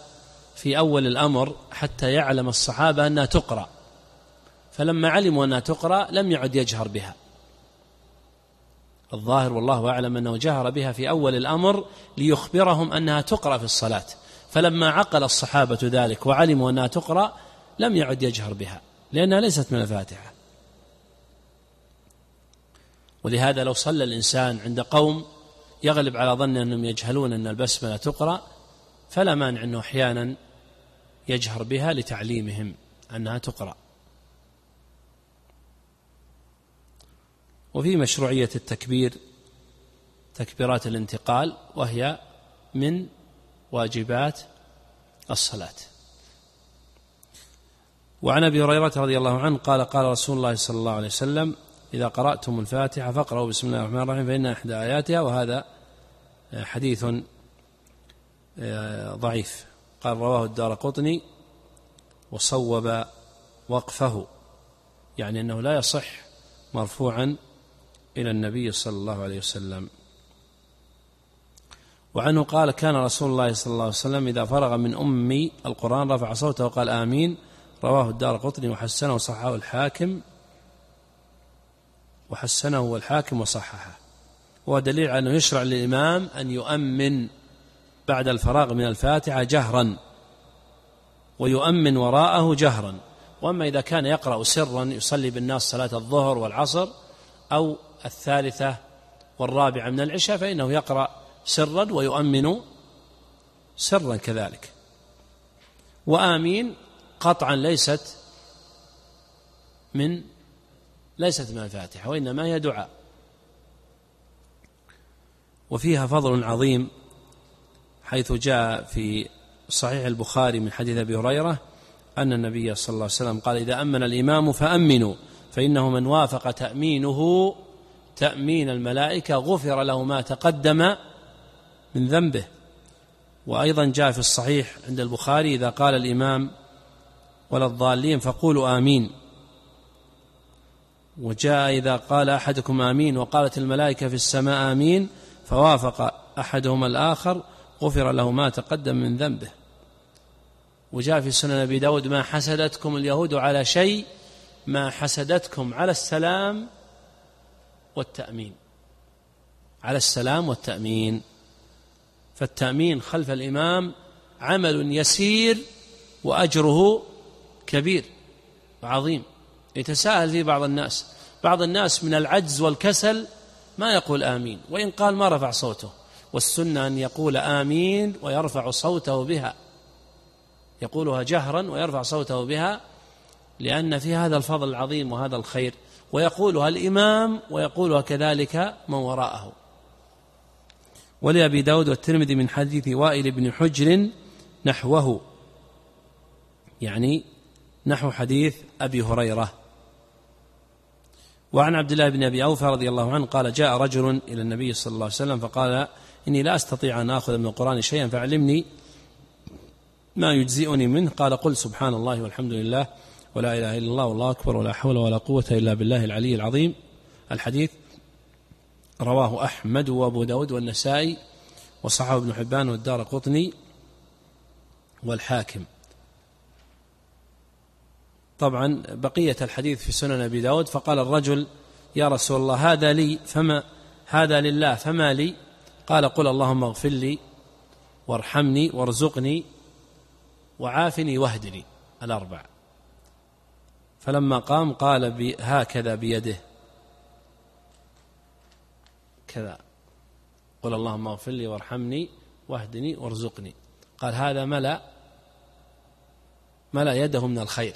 [SPEAKER 1] في أول الأمر حتى يعلم الصحابة أنها تقرأ. فلما علموا أنها تقرأ لم يعد يجهر بها. الظاهر والله أعلم أنه جهر بها في أول الأمر ليخبرهم أنها تقرأ في الصلاة. فلما عقل الصحابة ذلك وعلموا أنها تقرأ لم يعد يجهر بها لأنها ليست من الفاتحة. ولهذا لو صلى الإنسان عند قوم يغلب على ظن أنهم يجهلون أن البسملة تقرأ فلا مانع أنه أحيانا يجهر بها لتعليمهم أنها تقرأ. وفي مشروعية التكبير تكبيرات الانتقال وهي من واجبات الصلاة. وعن أبي هريرة رضي الله عنه قال قال رسول الله صلى الله عليه وسلم إذا قرأتم الفاتحة فاقرأوا بسم الله الرحمن الرحيم فإن إحدى آياتها وهذا حديث آه، ضعيف. قال رواه الدار قطني وصوب وقفه يعني أنه لا يصح مرفوعا إلى النبي صلى الله عليه وسلم. وعنه قال كان رسول الله صلى الله عليه وسلم إذا فرغ من أمي القرآن رفع صوته وقال آمين. رواه الدار قطني وحسنه وصححه الحاكم وحسنه والحاكم وصححه. وهو دليل على أنه يشرع للإمام أن يؤمن بعد الفراغ من الفاتحة جهرا ويؤمن وراءه جهرا. وأما إذا كان يقرأ سرا يصلي بالناس صلاة الظهر والعصر أو الثالثة والرابعة من العشاء فإنه يقرأ سرا ويؤمن سرا كذلك. وآمين قطعا ليست من ليست من الفاتحة وإنما هي دعاء. وفيها فضل عظيم حيث جاء في صحيح البخاري من حديث أبي هريرة أن النبي صلى الله عليه وسلم قال إذا أمن الإمام فأمنوا فإنه من وافق تأمينه تأمين الملائكة غفر له ما تقدم من ذنبه. وأيضا جاء في الصحيح عند البخاري إذا قال الإمام ولا الضالين فقولوا آمين. وجاء إذا قال أحدكم آمين وقالت الملائكة في السماء آمين فوافق أحدهما الآخر غفر له ما تقدم من ذنبه. وجاء في سنن أبي داود ما حسدتكم اليهود على شيء ما حسدتكم على السلام والتأمين. على السلام والتأمين. فالتأمين خلف الإمام عمل يسير وأجره كبير وعظيم. يتساءل فيه بعض الناس. بعض الناس من العجز والكسل ما يقول آمين؟ وإن قال ما رفع صوته. والسنة أن يقول آمين ويرفع صوته بها. يقولها جهرا ويرفع صوته بها لأن في هذا الفضل العظيم وهذا الخير. ويقولها الإمام ويقولها كذلك من وراءه. ولأبي داود والترمذي من حديث وائل بن حجر نحوه. يعني نحو حديث أبي هريرة. وعن عبد الله بن أبي أوفى رضي الله عنه قال جاء رجل إلى النبي صلى الله عليه وسلم فقال إني لا أستطيع أن آخذ من القرآن شيئا فعلمني ما يجزئني منه. قال قل سبحان الله والحمد لله ولا إله إلا الله والله أكبر ولا حول ولا قوة إلا بالله العلي العظيم. الحديث رواه أحمد وأبو داود والنسائي وصححه ابن حبان والدار قطني والحاكم. طبعا بقية الحديث في سنن أبي داود فقال الرجل يا رسول الله هذا لي فما هذا لله فما لي؟ قال قل اللهم اغفر لي وارحمني وارزقني وعافني واهدني. الأربع. فلما قام قال هكذا بيده. كذا. قل اللهم اغفر لي وارحمني واهدني وارزقني. قال هذا ملأ ملأ يده من الخير.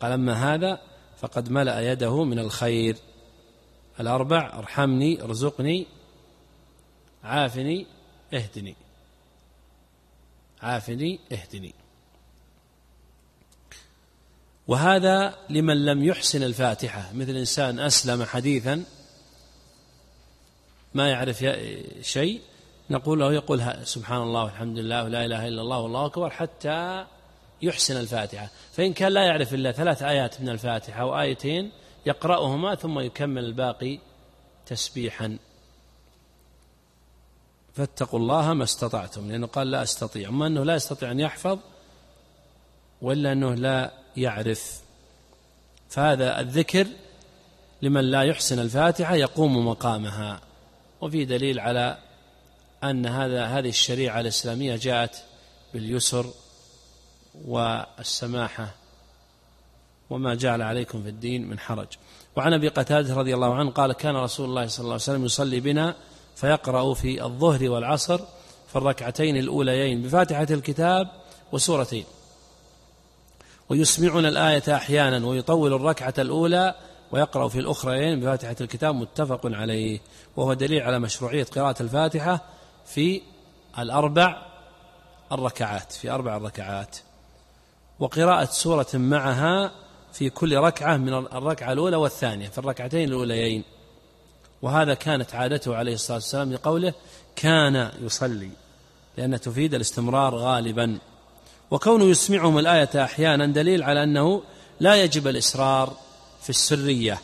[SPEAKER 1] قال أما هذا فقد ملأ يده من الخير. الأربع ارحمني ارزقني عافني اهدني. عافني اهدني. وهذا لمن لم يحسن الفاتحة. مثل إنسان أسلم حديثا ما يعرف شيء نقول له يقول سبحان الله والحمد لله ولا إله إلا الله والله أكبر حتى يحسن الفاتحة. فإن كان لا يعرف إلا ثلاث آيات من الفاتحة أو آيتين يقرأهما ثم يكمل الباقي تسبيحا. فاتقوا الله ما استطعتم لأنه قال لا أستطيع. أما أنه لا يستطيع أن يحفظ وإلا أنه لا يعرف. فهذا الذكر لمن لا يحسن الفاتحة يقوم مقامها. وفي دليل على أن هذا هذه الشريعة الإسلامية جاءت باليسر والسماحة وما جعل عليكم في الدين من حرج. وعن أبي قتادة رضي الله عنه قال كان رسول الله صلى الله عليه وسلم يصلي بنا فيقرأ في الظهر والعصر في الركعتين الأوليين بفاتحة الكتاب وسورتين. ويسمعنا الآية أحيانا ويطول الركعة الأولى ويقرأ في الاخرين بفاتحة الكتاب متفق عليه. وهو دليل على مشروعية قراءة الفاتحة في الأربع الركعات في أربع الركعات. وقراءة سورة معها في كل ركعة من الركعة الأولى والثانية في الركعتين الأوليين. وهذا كانت عادته عليه الصلاة والسلام لقوله كان يصلي لأنها تفيد الاستمرار غالبا. وكونه يسمعهم الآية أحيانا دليل على أنه لا يجب الإصرار في السرية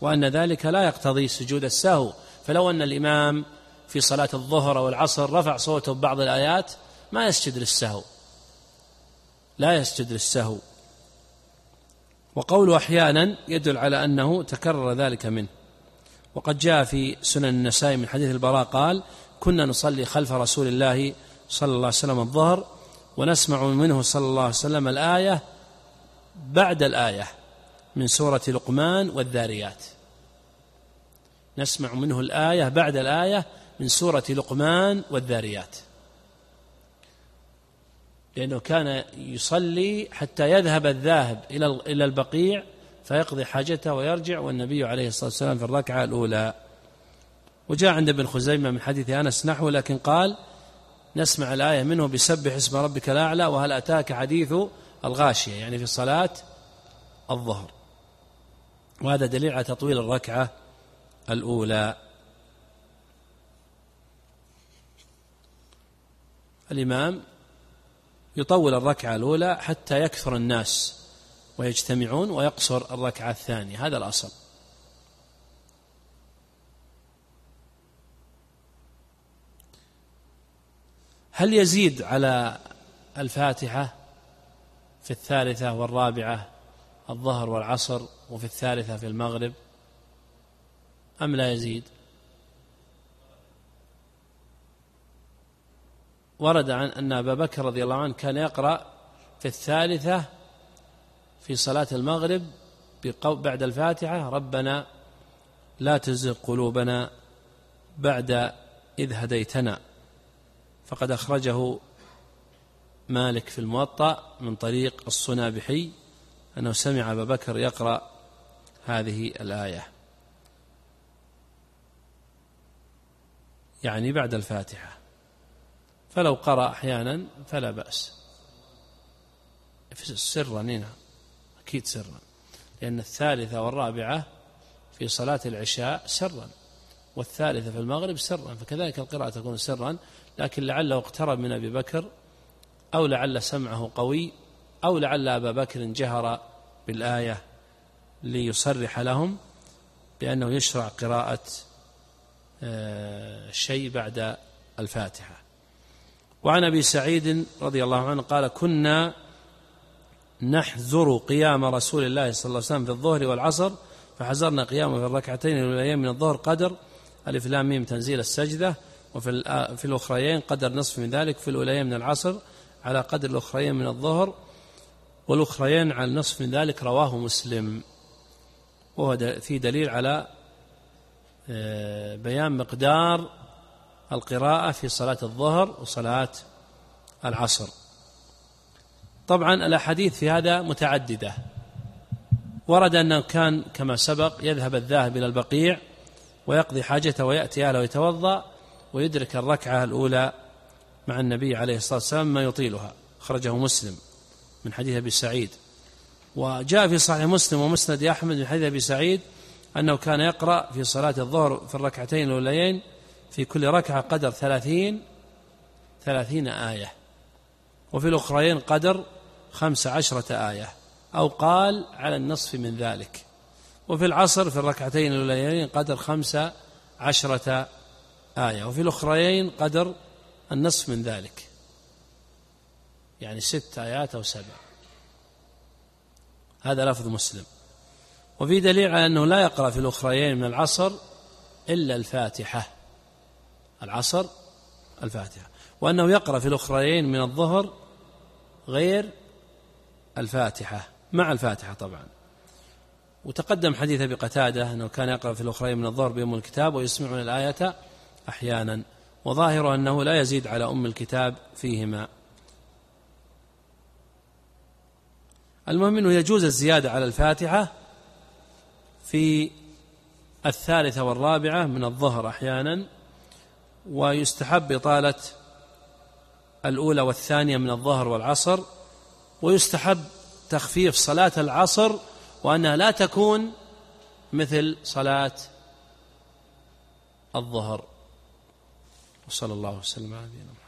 [SPEAKER 1] وأن ذلك لا يقتضي سجود السهو. فلو أن الإمام في صلاة الظهر والعصر رفع صوته ببعض الآيات ما يسجد للسهو. لا يسجد للسهو وقول أحيانا يدل على أنه تكرر ذلك منه. وقد جاء في سنن النسائي من حديث البراء قال كنا نصلي خلف رسول الله صلى الله عليه وسلم الظهر ونسمع منه صلى الله عليه وسلم الآية بعد الآية من سورة لقمان والذاريات. نسمع منه الآية بعد الآية من سورة لقمان والذاريات. لأنه كان يصلي حتى يذهب الذاهب إلى إلى البقيع فيقضي حاجته ويرجع والنبي عليه الصلاة والسلام في الركعة الأولى. وجاء عند ابن خزيمة من حديث أنس نحو لكن قال نسمع الآية منه بسبح اسم ربك الأعلى وهل أتاك حديث الغاشية؟ يعني في صلاة الظهر. وهذا دليل على تطويل الركعة الأولى. الإمام يطول الركعة الأولى حتى يكثر الناس ويجتمعون ويقصر الركعة الثانية. هذا الأصل. هل يزيد على الفاتحة في الثالثة والرابعة الظهر والعصر وفي الثالثة في المغرب؟ أم لا يزيد؟ ورد عن أن أبا بكر رضي الله عنه كان يقرأ في الثالثة في صلاة المغرب بعد الفاتحة ربنا لا تزغ قلوبنا بعد إذ هديتنا فقد أخرجه مالك في الموطأ من طريق الصنابحي أنه سمع أبا بكر يقرأ هذه الآية. يعني بعد الفاتحة. فلو قرأ أحيانا فلا بأس. سرا نعم أكيد سرا لأن الثالثة والرابعة في صلاة العشاء سرا والثالثة في المغرب سرا فكذلك القراءة تكون سرا لكن لعله اقترب من أبي بكر أو لعل سمعه قوي أو لعل أبا بكر جهر بالآية ليصرح لهم بأنه يشرع قراءة آه، شيء بعد الفاتحة. وعن أبي سعيد رضي الله عنه قال كنا نحذر قيام رسول الله صلى الله عليه وسلم في الظهر والعصر فحذرنا قيامه في الركعتين الأوليين من الظهر قدر ألف لام ميم تنزيل السجدة وفي في الأخريين قدر نصف من ذلك في الأوليين من العصر على قدر الأخريين من الظهر والأخريين على النصف من ذلك رواه مسلم. وهو في دليل على آه، بيان مقدار القراءة في صلاة الظهر وصلاة العصر. طبعا الأحاديث في هذا متعددة. ورد أنه كان كما سبق يذهب الذاهب إلى البقيع ويقضي حاجته ويأتي أهله ويتوضأ ويدرك الركعة الأولى مع النبي عليه الصلاة والسلام ما يطيلها. خرجه مسلم من حديث أبي سعيد. وجاء في صحيح مسلم ومسند أحمد من حديث أبي سعيد أنه كان يقرأ في صلاة الظهر في الركعتين الأوليين في كل ركعة قدر ثلاثين ثلاثين آية. وفي الأخرين قدر خمس عشرة آية. أو قال على النصف من ذلك. وفي العصر في الركعتين الأوليين قدر خمس عشرة آية. وفي الأخرين قدر النصف من ذلك. يعني ست آيات أو سبع. هذا لفظ مسلم. وفي دليل على أنه لا يقرأ في الأخريين من العصر إلا الفاتحة. العصر الفاتحة وأنه يقرأ في الأخريين من الظهر غير الفاتحة مع الفاتحة طبعا. وتقدم حديث أبي قتادة أنه كان يقرأ في الأخرين من الظهر بأم الكتاب ويسمعون الآية أحيانا وظاهر أنه لا يزيد على أم الكتاب فيهما. المهم أنه يجوز الزيادة على الفاتحة في الثالثة والرابعة من الظهر أحيانا ويستحب إطالة الأولى والثانية من الظهر والعصر ويستحب تخفيف صلاة العصر وأنها لا تكون مثل صلاة الظهر. وصلى الله وسلم على نبينا